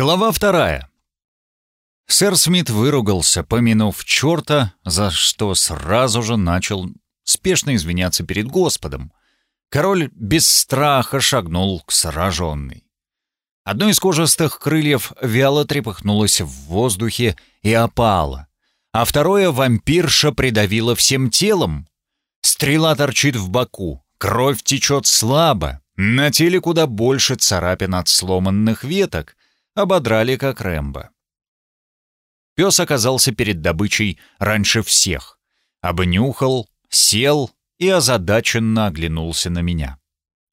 Глава вторая. Сэр Смит выругался, помянув черта, за что сразу же начал спешно извиняться перед Господом. Король без страха шагнул к сраженной. Одно из кожистых крыльев вяло трепыхнулось в воздухе и опало, а второе вампирша придавило всем телом. Стрела торчит в боку, кровь течет слабо, на теле куда больше царапин от сломанных веток, ободрали как Рэмбо. Пес оказался перед добычей раньше всех. Обнюхал, сел и озадаченно оглянулся на меня.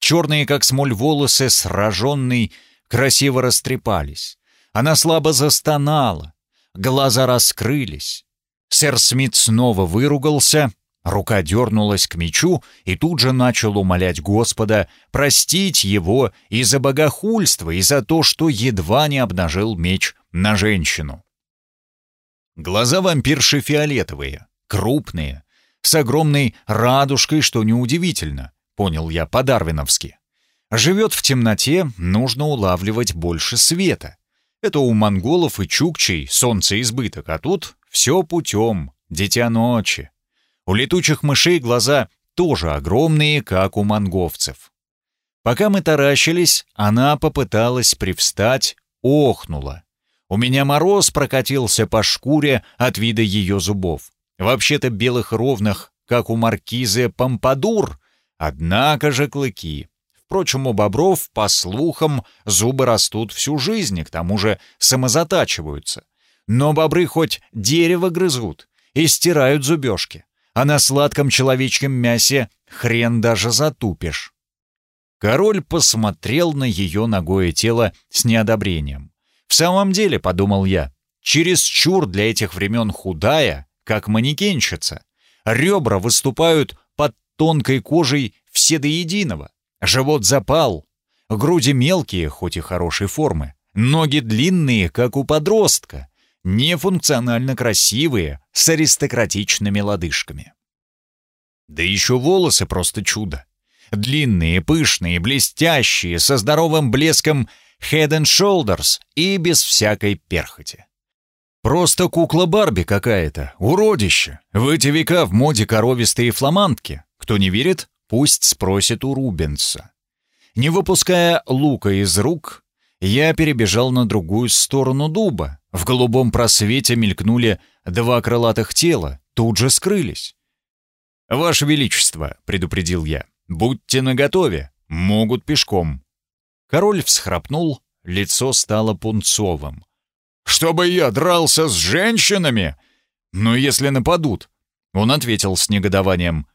Черные, как смоль, волосы, сраженный, красиво растрепались. Она слабо застонала, глаза раскрылись. Сэр Смит снова выругался, Рука дернулась к мечу и тут же начал умолять Господа простить его и за богохульство, и за то, что едва не обнажил меч на женщину. Глаза вампирши фиолетовые, крупные, с огромной радужкой, что неудивительно, понял я по-дарвиновски. Живет в темноте, нужно улавливать больше света. Это у монголов и чукчей солнце избыток, а тут все путем, дитя ночи. У летучих мышей глаза тоже огромные, как у монговцев. Пока мы таращились, она попыталась привстать, охнула. У меня мороз прокатился по шкуре от вида ее зубов. Вообще-то белых ровных, как у маркизы Помпадур, однако же клыки. Впрочем, у бобров, по слухам, зубы растут всю жизнь и к тому же самозатачиваются. Но бобры хоть дерево грызут и стирают зубежки а на сладком человечьем мясе хрен даже затупишь. Король посмотрел на ее ногое тело с неодобрением. «В самом деле», — подумал я, — «чересчур для этих времен худая, как манекенщица. Ребра выступают под тонкой кожей все до единого. Живот запал. Груди мелкие, хоть и хорошей формы. Ноги длинные, как у подростка нефункционально красивые, с аристократичными лодыжками. Да еще волосы просто чудо. Длинные, пышные, блестящие, со здоровым блеском head and shoulders и без всякой перхоти. Просто кукла Барби какая-то, уродище. В эти века в моде коровистые фламандки. Кто не верит, пусть спросит у Рубенса. Не выпуская лука из рук, я перебежал на другую сторону дуба. В голубом просвете мелькнули два крылатых тела, тут же скрылись. «Ваше Величество», — предупредил я, — «будьте наготове, могут пешком». Король всхрапнул, лицо стало пунцовым. «Чтобы я дрался с женщинами? Ну, если нападут?» Он ответил с негодованием.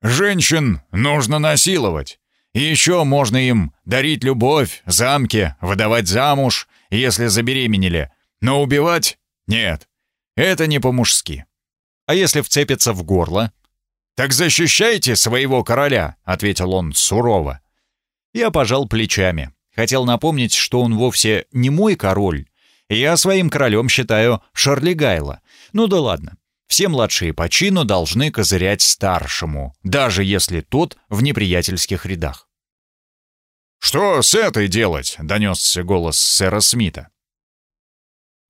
«Женщин нужно насиловать. И еще можно им дарить любовь, замки, выдавать замуж, если забеременели. Но убивать — нет. Это не по-мужски. А если вцепится в горло? «Так защищайте своего короля», — ответил он сурово. Я пожал плечами. Хотел напомнить, что он вовсе не мой король. Я своим королем считаю Шарли Гайла. Ну да ладно. Все младшие по чину должны козырять старшему, даже если тот в неприятельских рядах. «Что с этой делать?» — донесся голос сэра Смита.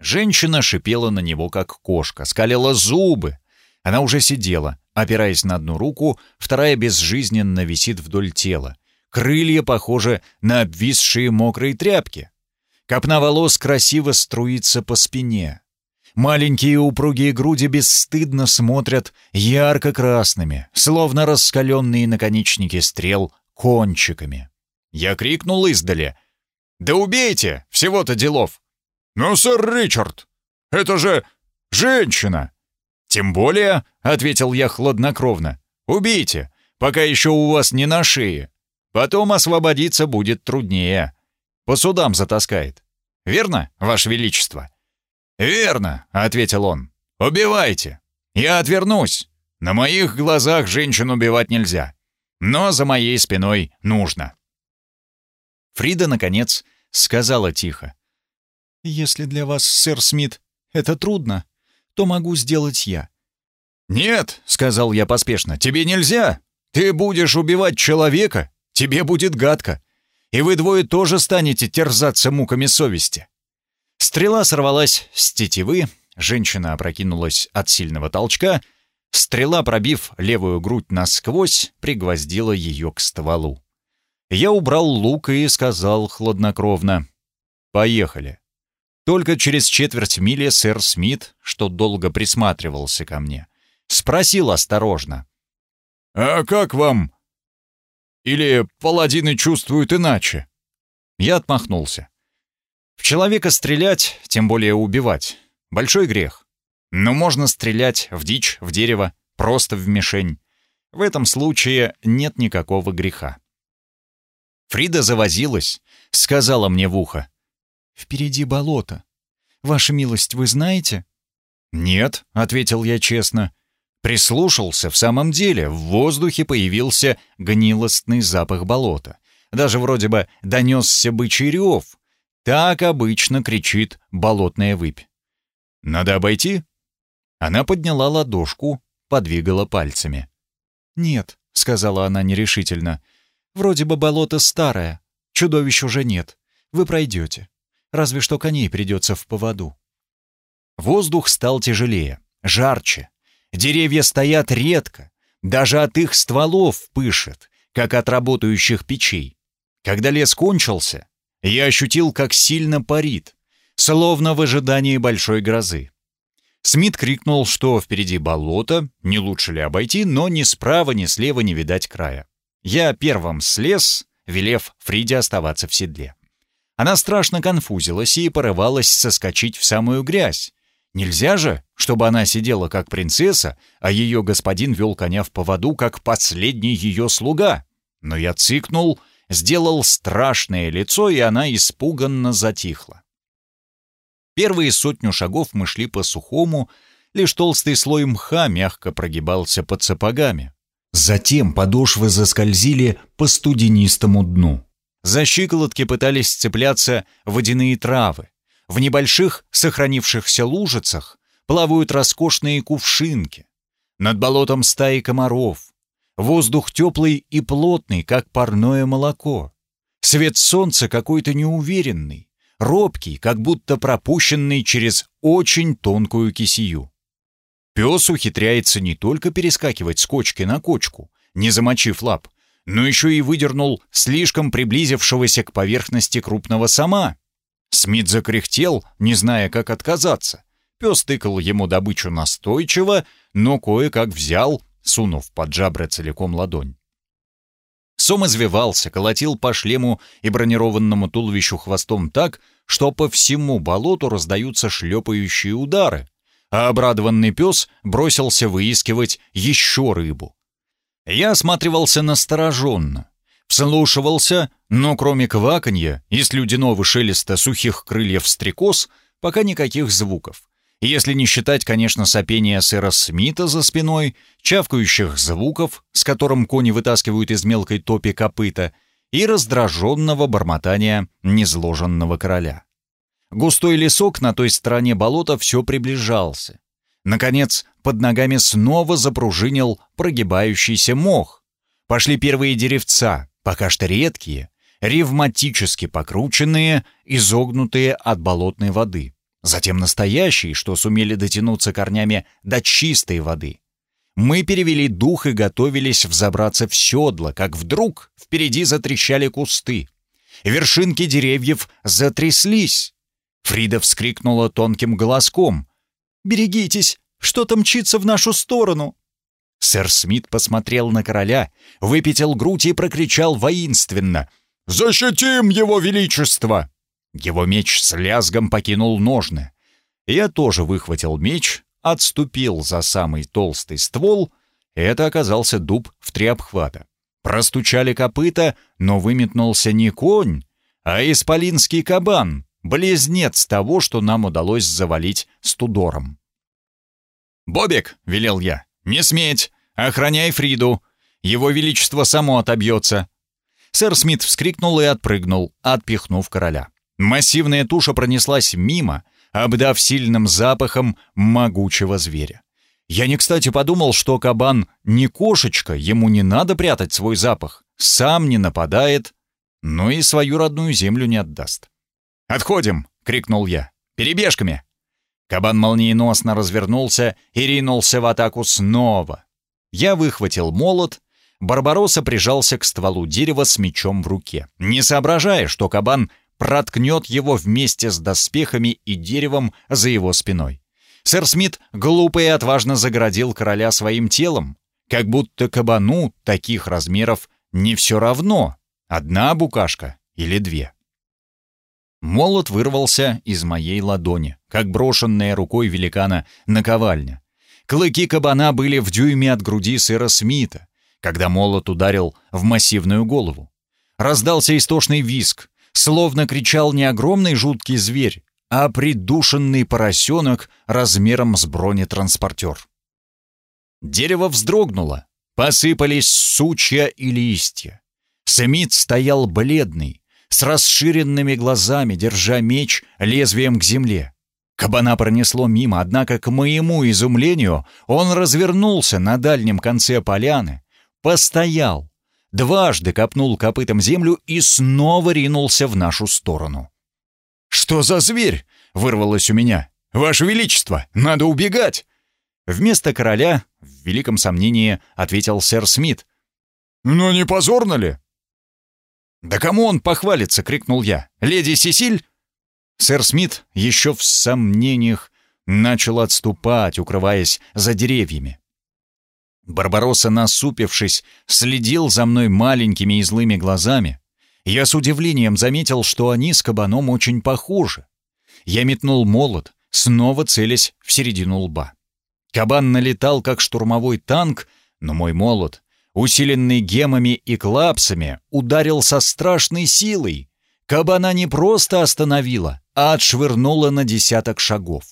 Женщина шипела на него, как кошка, скалила зубы. Она уже сидела, опираясь на одну руку, вторая безжизненно висит вдоль тела. Крылья похожи на обвисшие мокрые тряпки. Копна волос красиво струится по спине. Маленькие упругие груди бесстыдно смотрят ярко-красными, словно раскаленные наконечники стрел кончиками. Я крикнул издали. «Да убейте! Всего-то делов!» «Ну, сэр Ричард, это же женщина!» «Тем более», — ответил я хладнокровно, — «убейте, пока еще у вас не на шее. Потом освободиться будет труднее. По судам затаскает. Верно, Ваше Величество?» «Верно», — ответил он. «Убивайте. Я отвернусь. На моих глазах женщин убивать нельзя. Но за моей спиной нужно». Фрида, наконец, сказала тихо. «Если для вас, сэр Смит, это трудно, то могу сделать я». «Нет», — сказал я поспешно, — «тебе нельзя. Ты будешь убивать человека, тебе будет гадко. И вы двое тоже станете терзаться муками совести. Стрела сорвалась с тетивы, женщина опрокинулась от сильного толчка, стрела, пробив левую грудь насквозь, пригвоздила ее к стволу. Я убрал лук и сказал хладнокровно «Поехали». Только через четверть мили сэр Смит, что долго присматривался ко мне, спросил осторожно. «А как вам? Или паладины чувствуют иначе?» Я отмахнулся. В человека стрелять, тем более убивать, большой грех. Но можно стрелять в дичь, в дерево, просто в мишень. В этом случае нет никакого греха. Фрида завозилась, сказала мне в ухо. «Впереди болото. Ваша милость, вы знаете?» «Нет», — ответил я честно. Прислушался, в самом деле, в воздухе появился гнилостный запах болота. Даже вроде бы донесся бычий рев. Так обычно кричит болотная выпь. «Надо обойти?» Она подняла ладошку, подвигала пальцами. «Нет», — сказала она нерешительно. «Вроде бы болото старое, чудовищ уже нет. Вы пройдете. Разве что коней придется в поводу». Воздух стал тяжелее, жарче. Деревья стоят редко, даже от их стволов пышет, как от работающих печей. Когда лес кончился, я ощутил, как сильно парит, словно в ожидании большой грозы. Смит крикнул, что впереди болото, не лучше ли обойти, но ни справа, ни слева не видать края. Я первым слез, велев Фриде оставаться в седле. Она страшно конфузилась и порывалась соскочить в самую грязь. Нельзя же, чтобы она сидела как принцесса, а ее господин вел коня в поводу, как последний ее слуга. Но я цикнул, сделал страшное лицо, и она испуганно затихла. Первые сотню шагов мы шли по сухому, лишь толстый слой мха мягко прогибался под сапогами. Затем подошвы заскользили по студенистому дну. За щиколотки пытались цепляться водяные травы. В небольших сохранившихся лужицах плавают роскошные кувшинки. Над болотом стаи комаров, Воздух теплый и плотный, как парное молоко. Свет солнца какой-то неуверенный, робкий, как будто пропущенный через очень тонкую кисию. Пес ухитряется не только перескакивать с кочки на кочку, не замочив лап, но еще и выдернул слишком приблизившегося к поверхности крупного сама. Смит закряхтел, не зная, как отказаться. Пес тыкал ему добычу настойчиво, но кое-как взял сунув под жабры целиком ладонь. Сом извивался, колотил по шлему и бронированному туловищу хвостом так, что по всему болоту раздаются шлепающие удары, а обрадованный пес бросился выискивать еще рыбу. Я осматривался настороженно, вслушивался, но кроме кваканья и слюдяного шелеста сухих крыльев стрекоз, пока никаких звуков. Если не считать, конечно, сопения сэра Смита за спиной, чавкающих звуков, с которым кони вытаскивают из мелкой топи копыта, и раздраженного бормотания незложенного короля. Густой лесок на той стороне болота все приближался. Наконец, под ногами снова запружинил прогибающийся мох. Пошли первые деревца, пока что редкие, ревматически покрученные, изогнутые от болотной воды. Затем настоящие, что сумели дотянуться корнями до чистой воды. Мы перевели дух и готовились взобраться в седло, как вдруг впереди затрещали кусты. Вершинки деревьев затряслись. Фрида вскрикнула тонким голоском. «Берегитесь! Что-то мчится в нашу сторону!» Сэр Смит посмотрел на короля, выпятил грудь и прокричал воинственно. «Защитим его величество!» Его меч с лязгом покинул ножны. Я тоже выхватил меч, отступил за самый толстый ствол. Это оказался дуб в три обхвата. Простучали копыта, но выметнулся не конь, а исполинский кабан, близнец того, что нам удалось завалить с Тудором. «Бобик!» — велел я. «Не сметь! Охраняй Фриду! Его Величество само отобьется!» Сэр Смит вскрикнул и отпрыгнул, отпихнув короля. Массивная туша пронеслась мимо, обдав сильным запахом могучего зверя. Я не кстати подумал, что кабан не кошечка, ему не надо прятать свой запах, сам не нападает, но и свою родную землю не отдаст. «Отходим!» — крикнул я. Перебежками!» Кабан молниеносно развернулся и ринулся в атаку снова. Я выхватил молот. Барбаросса прижался к стволу дерева с мечом в руке, не соображая, что кабан проткнет его вместе с доспехами и деревом за его спиной. Сэр Смит глупо и отважно заградил короля своим телом, как будто кабану таких размеров не все равно, одна букашка или две. Молот вырвался из моей ладони, как брошенная рукой великана наковальня. Клыки кабана были в дюйме от груди сэра Смита, когда молот ударил в массивную голову. Раздался истошный виск, словно кричал не огромный жуткий зверь, а придушенный поросенок размером с бронетранспортер. Дерево вздрогнуло, посыпались сучья и листья. Смит стоял бледный, с расширенными глазами, держа меч лезвием к земле. Кабана пронесло мимо, однако, к моему изумлению, он развернулся на дальнем конце поляны, постоял, дважды копнул копытом землю и снова ринулся в нашу сторону. «Что за зверь?» — вырвалось у меня. «Ваше Величество, надо убегать!» Вместо короля, в великом сомнении, ответил сэр Смит. «Но не позорно ли?» «Да кому он похвалится?» — крикнул я. «Леди Сесиль?» Сэр Смит еще в сомнениях начал отступать, укрываясь за деревьями. Барбаросса, насупившись, следил за мной маленькими и злыми глазами. Я с удивлением заметил, что они с кабаном очень похожи. Я метнул молот, снова целясь в середину лба. Кабан налетал, как штурмовой танк, но мой молот, усиленный гемами и клапсами, ударил со страшной силой. Кабана не просто остановила, а отшвырнула на десяток шагов.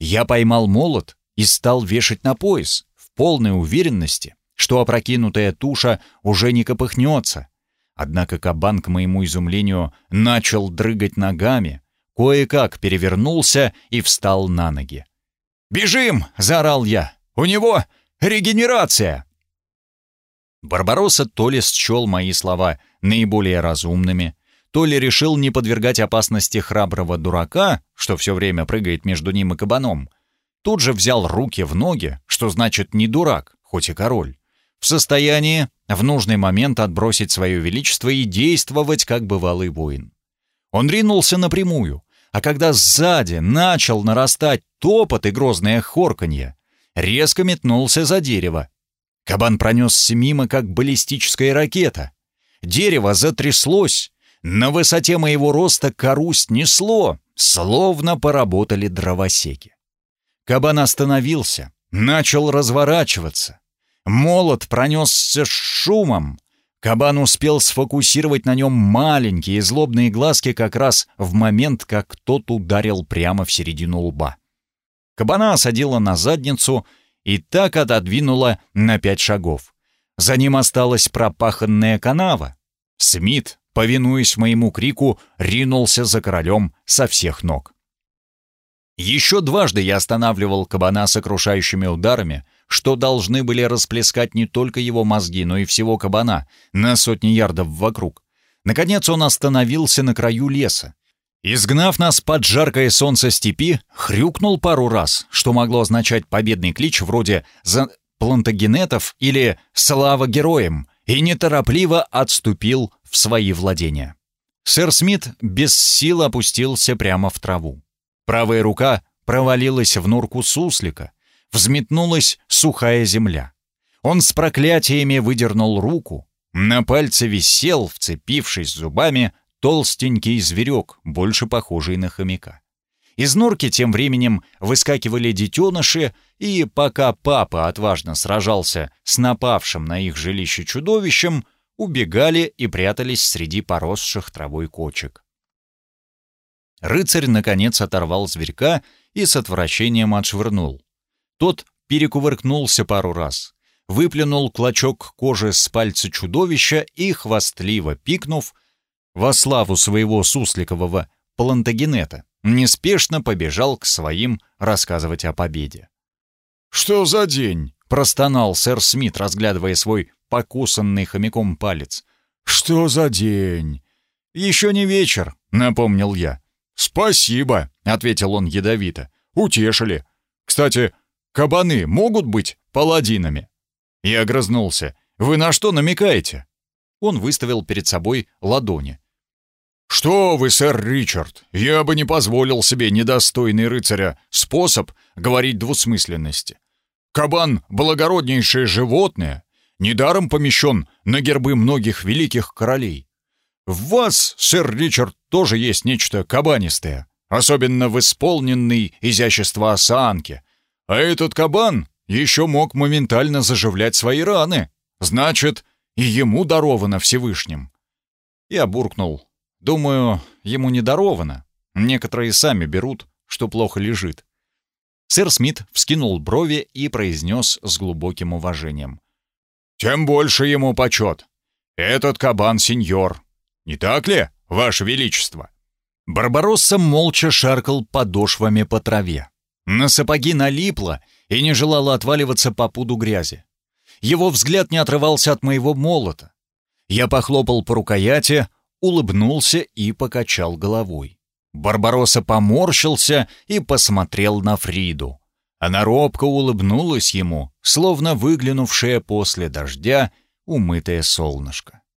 Я поймал молот и стал вешать на пояс, полной уверенности, что опрокинутая туша уже не копыхнется. Однако кабан, к моему изумлению, начал дрыгать ногами, кое-как перевернулся и встал на ноги. «Бежим!» — заорал я. «У него регенерация!» Барбаросса то ли счел мои слова наиболее разумными, то ли решил не подвергать опасности храброго дурака, что все время прыгает между ним и кабаном, тут же взял руки в ноги, что значит не дурак, хоть и король, в состоянии в нужный момент отбросить свое величество и действовать как бывалый воин. Он ринулся напрямую, а когда сзади начал нарастать топот и грозное хорканье, резко метнулся за дерево. Кабан пронесся мимо, как баллистическая ракета. Дерево затряслось. На высоте моего роста кору снесло, словно поработали дровосеки. Кабан остановился, начал разворачиваться. Молот пронесся с шумом, Кабан успел сфокусировать на нем маленькие злобные глазки как раз в момент, как тот ударил прямо в середину лба. Кабана осадила на задницу и так отодвинула на пять шагов. За ним осталась пропаханная канава. Смит, повинуясь моему крику, ринулся за королем со всех ног. Еще дважды я останавливал кабана сокрушающими ударами, что должны были расплескать не только его мозги, но и всего кабана на сотни ярдов вокруг. Наконец он остановился на краю леса. Изгнав нас под жаркое солнце степи, хрюкнул пару раз, что могло означать победный клич вроде «За плантагенетов» или «Слава героям», и неторопливо отступил в свои владения. Сэр Смит без сил опустился прямо в траву. Правая рука провалилась в норку суслика, взметнулась сухая земля. Он с проклятиями выдернул руку. На пальце висел, вцепившись зубами, толстенький зверек, больше похожий на хомяка. Из норки тем временем выскакивали детеныши, и пока папа отважно сражался с напавшим на их жилище чудовищем, убегали и прятались среди поросших травой кочек. Рыцарь, наконец, оторвал зверька и с отвращением отшвырнул. Тот перекувыркнулся пару раз, выплюнул клочок кожи с пальца чудовища и, хвастливо пикнув, во славу своего сусликового плантагенета, неспешно побежал к своим рассказывать о победе. «Что за день?» — простонал сэр Смит, разглядывая свой покусанный хомяком палец. «Что за день?» «Еще не вечер», — напомнил я. «Спасибо», — ответил он ядовито. «Утешили. Кстати, кабаны могут быть паладинами?» Я огрызнулся. «Вы на что намекаете?» Он выставил перед собой ладони. «Что вы, сэр Ричард, я бы не позволил себе недостойный рыцаря способ говорить двусмысленности. Кабан — благороднейшее животное, недаром помещен на гербы многих великих королей. В вас, сэр Ричард, тоже есть нечто кабанистое, особенно в исполненной изящества осанке. А этот кабан еще мог моментально заживлять свои раны. Значит, и ему даровано Всевышним». Я буркнул. Думаю, ему не даровано. Некоторые сами берут, что плохо лежит. Сэр Смит вскинул брови и произнес с глубоким уважением. «Тем больше ему почет. Этот кабан сеньор. Не так ли, Ваше Величество?» Барбаросса молча шаркал подошвами по траве. На сапоги налипло и не желало отваливаться по пуду грязи. Его взгляд не отрывался от моего молота. Я похлопал по рукояти, улыбнулся и покачал головой. Барбаросса поморщился и посмотрел на Фриду. Она робко улыбнулась ему, словно выглянувшее после дождя умытое солнышко.